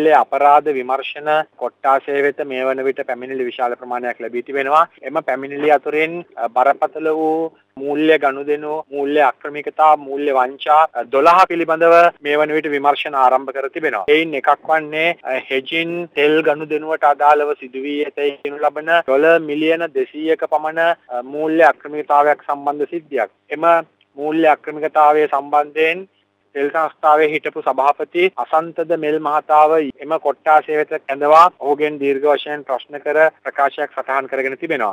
මූල්‍ය අපරාධ විමර්ශන කොට්ටාසය වෙත මේ වන විට පැමිණිලි විශාල ප්‍රමාණයක් ලැබී තිබෙනවා. එම පැමිණිලි අතුරින් බරපතල වූ මූල්‍ය ගනුදෙනු මූල්‍ය අක්‍රමිකතා මූල්‍ය වංචා 12 පිළිබඳව මේ වන විට විමර්ශන ආරම්භ කර තිබෙනවා. එයින් එකක් වන්නේ හෙජින් තෙල් ගනුදෙනුවට අදාළව සිදු වී ඇතැයි කියනු ලබන ඩොලර් මිලියන 200ක පමණ මූල්‍ය අක්‍රමිකතාවයක් සම්බන්ධ සිද්ධියක්. එම මූල්‍ය අක්‍රමිකතාවය සම්බන්ධයෙන් තෙල් සංස්ථාවේ හිටපු සභාපති අසන්තද මෙල් මහතාව එම කොට්ටාසය වෙත කැඳවා ඔහුගෙන් දීර්ඝ වශයෙන් ප්‍රශ්න කර ප්‍රකාශයක් සටහන් කරගෙන තිබෙනවා.